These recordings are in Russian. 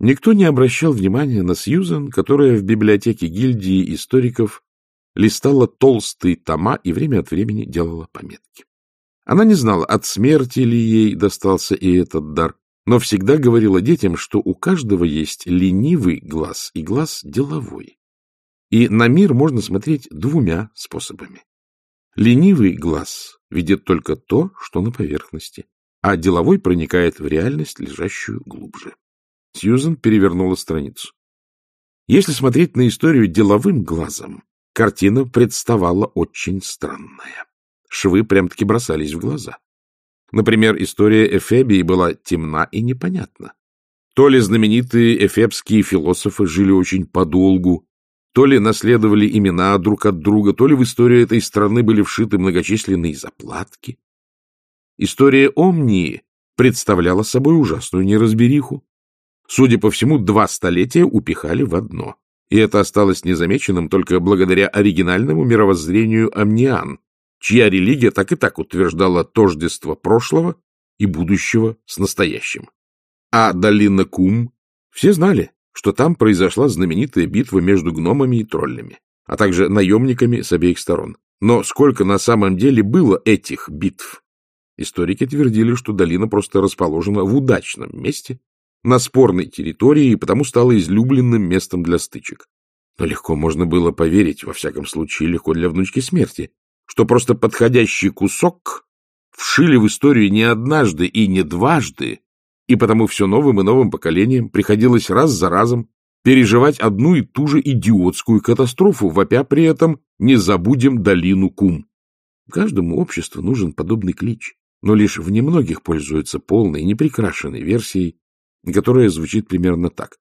Никто не обращал внимания на Сьюзан, которая в библиотеке гильдии историков листала толстые тома и время от времени делала пометки. Она не знала, от смерти ли ей достался и этот дар, но всегда говорила детям, что у каждого есть ленивый глаз и глаз деловой. И на мир можно смотреть двумя способами. Ленивый глаз видит только то, что на поверхности, а деловой проникает в реальность, лежащую глубже. Сьюзен перевернула страницу. Если смотреть на историю деловым глазом, картина представала очень странная. Швы прям-таки бросались в глаза. Например, история Эфебии была темна и непонятна. То ли знаменитые эфебские философы жили очень подолгу, то ли наследовали имена друг от друга, то ли в историю этой страны были вшиты многочисленные заплатки. История Омнии представляла собой ужасную неразбериху. Судя по всему, два столетия упихали в одно, и это осталось незамеченным только благодаря оригинальному мировоззрению амниан, чья религия так и так утверждала тождество прошлого и будущего с настоящим. А долина Кум все знали, что там произошла знаменитая битва между гномами и троллями, а также наемниками с обеих сторон. Но сколько на самом деле было этих битв? Историки твердили, что долина просто расположена в удачном месте, на спорной территории, и потому стала излюбленным местом для стычек. Но легко можно было поверить, во всяком случае, легко для внучки смерти, что просто подходящий кусок вшили в историю не однажды и не дважды, и потому все новым и новым поколениям приходилось раз за разом переживать одну и ту же идиотскую катастрофу, вопя при этом «не забудем долину Кум». Каждому обществу нужен подобный клич, но лишь в немногих пользуется полной, неприкрашенной версией, которая звучит примерно так.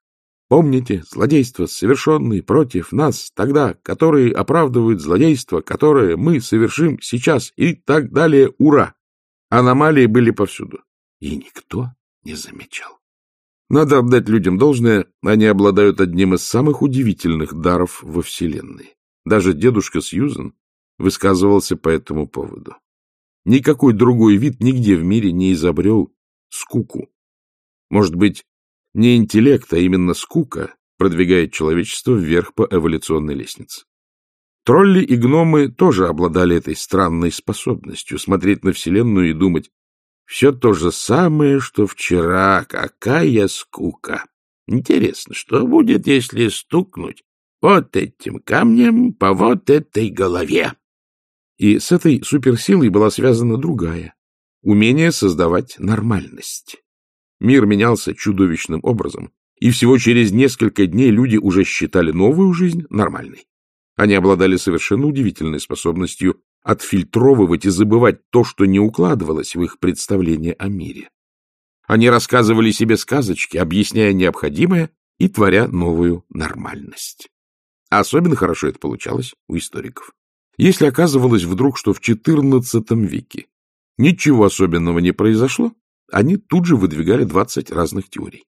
Помните, злодейства, совершенные против нас тогда, которые оправдывают злодейство, которое мы совершим сейчас и так далее. Ура! Аномалии были повсюду. И никто не замечал. Надо отдать людям должное, они обладают одним из самых удивительных даров во Вселенной. Даже дедушка Сьюзен высказывался по этому поводу. Никакой другой вид нигде в мире не изобрел скуку. Может быть, не интеллект, а именно скука продвигает человечество вверх по эволюционной лестнице. Тролли и гномы тоже обладали этой странной способностью смотреть на Вселенную и думать, все то же самое, что вчера, какая скука. Интересно, что будет, если стукнуть вот этим камнем по вот этой голове? И с этой суперсилой была связана другая — умение создавать нормальность. Мир менялся чудовищным образом, и всего через несколько дней люди уже считали новую жизнь нормальной. Они обладали совершенно удивительной способностью отфильтровывать и забывать то, что не укладывалось в их представление о мире. Они рассказывали себе сказочки, объясняя необходимое и творя новую нормальность. А особенно хорошо это получалось у историков. Если оказывалось вдруг, что в XIV веке ничего особенного не произошло, они тут же выдвигали 20 разных теорий.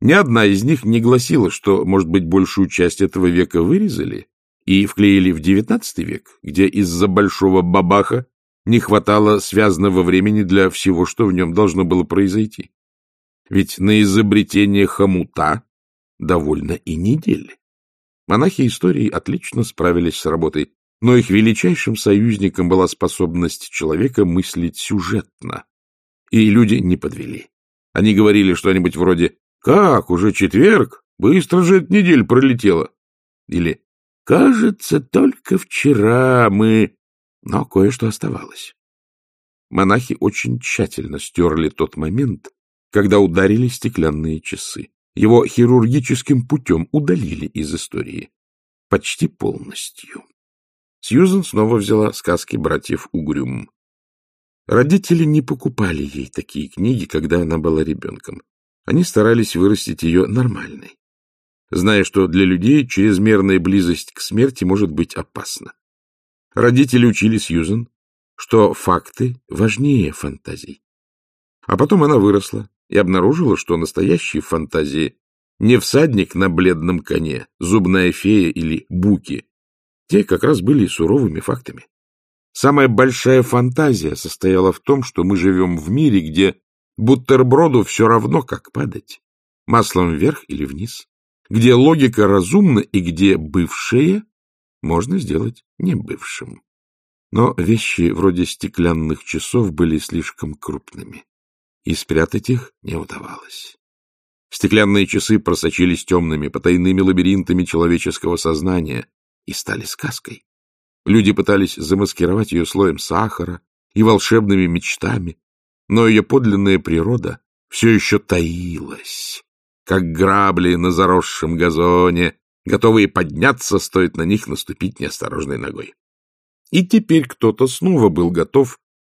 Ни одна из них не гласила, что, может быть, большую часть этого века вырезали и вклеили в XIX век, где из-за большого бабаха не хватало связанного времени для всего, что в нем должно было произойти. Ведь на изобретение хомута довольно и недели. Монахи истории отлично справились с работой, но их величайшим союзником была способность человека мыслить сюжетно, и люди не подвели. Они говорили что-нибудь вроде «Как, уже четверг? Быстро же эта неделя пролетела!» Или «Кажется, только вчера мы...» Но кое-что оставалось. Монахи очень тщательно стерли тот момент, когда ударили стеклянные часы. Его хирургическим путем удалили из истории. Почти полностью. Сьюзен снова взяла сказки братьев Угрюм. Родители не покупали ей такие книги, когда она была ребенком. Они старались вырастить ее нормальной, зная, что для людей чрезмерная близость к смерти может быть опасна. Родители учили Сьюзен, что факты важнее фантазий. А потом она выросла и обнаружила, что настоящие фантазии не всадник на бледном коне, зубная фея или буки. Те как раз были суровыми фактами. Самая большая фантазия состояла в том, что мы живем в мире, где бутерброду все равно, как падать. маслом вверх или вниз, где логика разумна и где бывшее можно сделать небывшим. Но вещи вроде стеклянных часов были слишком крупными, и спрятать их не удавалось. Стеклянные часы просочились темными, потайными лабиринтами человеческого сознания и стали сказкой. Люди пытались замаскировать ее слоем сахара и волшебными мечтами, но ее подлинная природа все еще таилась, как грабли на заросшем газоне, готовые подняться, стоит на них наступить неосторожной ногой. И теперь кто-то снова был готов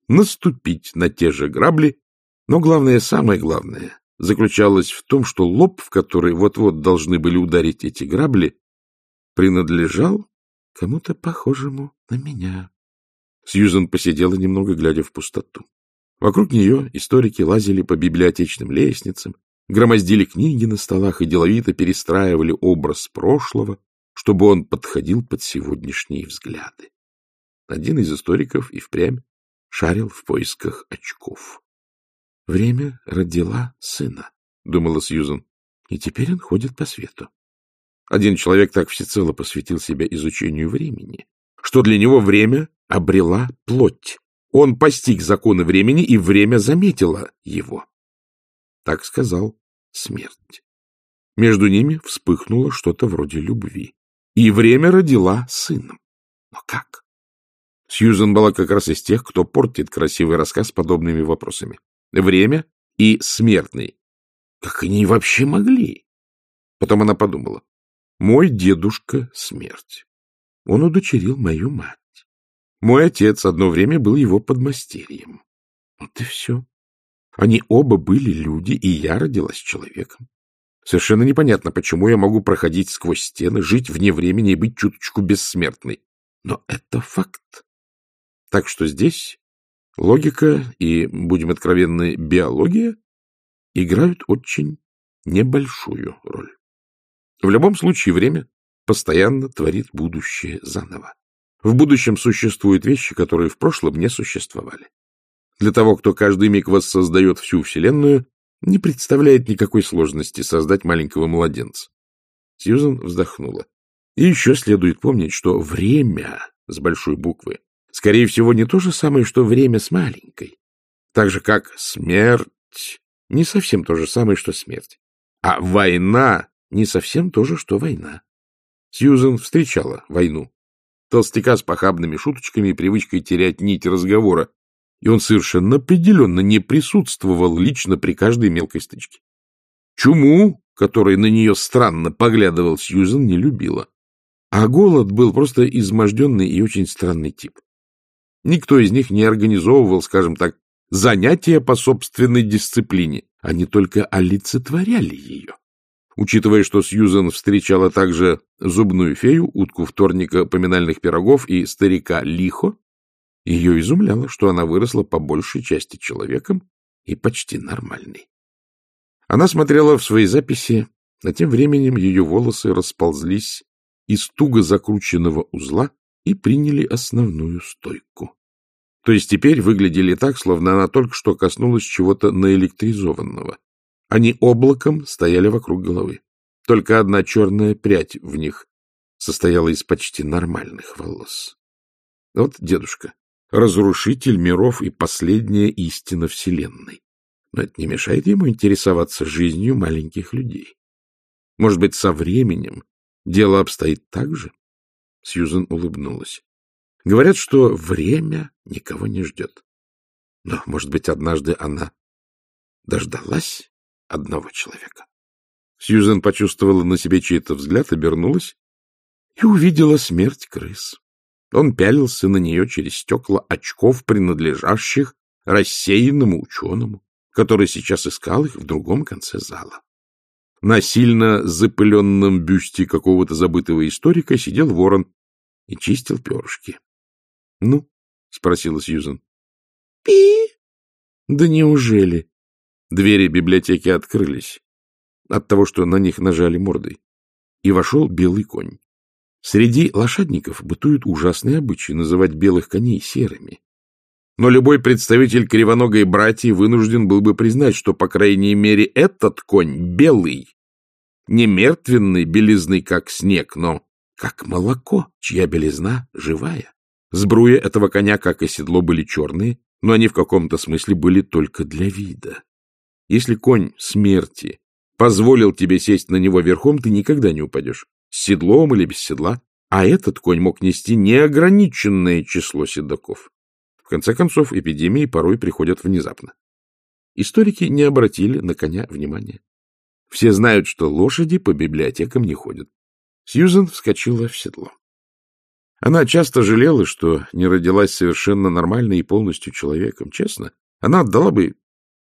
наступить на те же грабли, но главное, самое главное, заключалось в том, что лоб, в который вот-вот должны были ударить эти грабли, принадлежал кому-то похожему на меня. Сьюзен посидела немного, глядя в пустоту. Вокруг нее историки лазили по библиотечным лестницам, громоздили книги на столах и деловито перестраивали образ прошлого, чтобы он подходил под сегодняшние взгляды. Один из историков и впрямь шарил в поисках очков. «Время родила сына», — думала Сьюзен, — «и теперь он ходит по свету». Один человек так всецело посвятил себя изучению времени, что для него время обрела плоть. Он постиг законы времени, и время заметило его. Так сказал смерть. Между ними вспыхнуло что-то вроде любви. И время родила сыном. Но как? Сьюзен была как раз из тех, кто портит красивый рассказ подобными вопросами. Время и смертный. Как они вообще могли? Потом она подумала. Мой дедушка — смерть. Он удочерил мою мать. Мой отец одно время был его подмастерьем. Вот и все. Они оба были люди, и я родилась человеком. Совершенно непонятно, почему я могу проходить сквозь стены, жить вне времени и быть чуточку бессмертной. Но это факт. Так что здесь логика и, будем откровенны, биология играют очень небольшую роль. В любом случае время постоянно творит будущее заново. В будущем существуют вещи, которые в прошлом не существовали. Для того, кто каждый миг воссоздает всю Вселенную, не представляет никакой сложности создать маленького младенца. Сьюзан вздохнула. И еще следует помнить, что время с большой буквы, скорее всего, не то же самое, что время с маленькой. Так же, как смерть не совсем то же самое, что смерть. А война не совсем то же, что война. Сьюзен встречала войну. Толстяка с похабными шуточками и привычкой терять нить разговора, и он совершенно определенно не присутствовал лично при каждой мелкой стычке. Чуму, который на нее странно поглядывал, Сьюзен не любила. А голод был просто изможденный и очень странный тип. Никто из них не организовывал, скажем так, занятия по собственной дисциплине, они только олицетворяли ее. Учитывая, что Сьюзен встречала также зубную фею, утку вторника поминальных пирогов и старика Лихо, ее изумляло, что она выросла по большей части человеком и почти нормальной. Она смотрела в свои записи, а тем временем ее волосы расползлись из туго закрученного узла и приняли основную стойку. То есть теперь выглядели так, словно она только что коснулась чего-то наэлектризованного. Они облаком стояли вокруг головы. Только одна черная прядь в них состояла из почти нормальных волос. Вот дедушка, разрушитель миров и последняя истина Вселенной. Но это не мешает ему интересоваться жизнью маленьких людей. Может быть, со временем дело обстоит так же? Сьюзен улыбнулась. Говорят, что время никого не ждет. Но, может быть, однажды она дождалась одного человека. Сьюзен почувствовала на себе чей-то взгляд, обернулась и увидела смерть крыс. Он пялился на нее через стекла очков, принадлежащих рассеянному ученому, который сейчас искал их в другом конце зала. На сильно запыленном бюсте какого-то забытого историка сидел ворон и чистил перышки. — Ну? — спросила Сьюзен. — Пи! — Да неужели? Двери библиотеки открылись от того, что на них нажали мордой, и вошел белый конь. Среди лошадников бытуют ужасные обычаи называть белых коней серыми. но любой представитель кривоногой братьи вынужден был бы признать, что, по крайней мере, этот конь белый, не мертвенный белизны, как снег, но как молоко, чья белизна живая. Сбруя этого коня, как и седло, были черные, но они в каком-то смысле были только для вида. Если конь смерти позволил тебе сесть на него верхом, ты никогда не упадешь, с седлом или без седла, а этот конь мог нести неограниченное число седаков. В конце концов, эпидемии порой приходят внезапно. Историки не обратили на коня внимания. Все знают, что лошади по библиотекам не ходят. Сьюзен вскочила в седло. Она часто жалела, что не родилась совершенно нормальной и полностью человеком. Честно, она отдала бы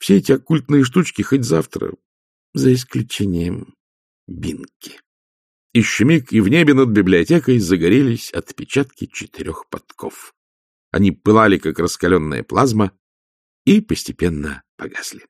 все эти оккультные штучки хоть завтра, за исключением Бинки. И щемик, и в небе над библиотекой загорелись отпечатки четырех подков. Они пылали, как раскаленная плазма, и постепенно погасли.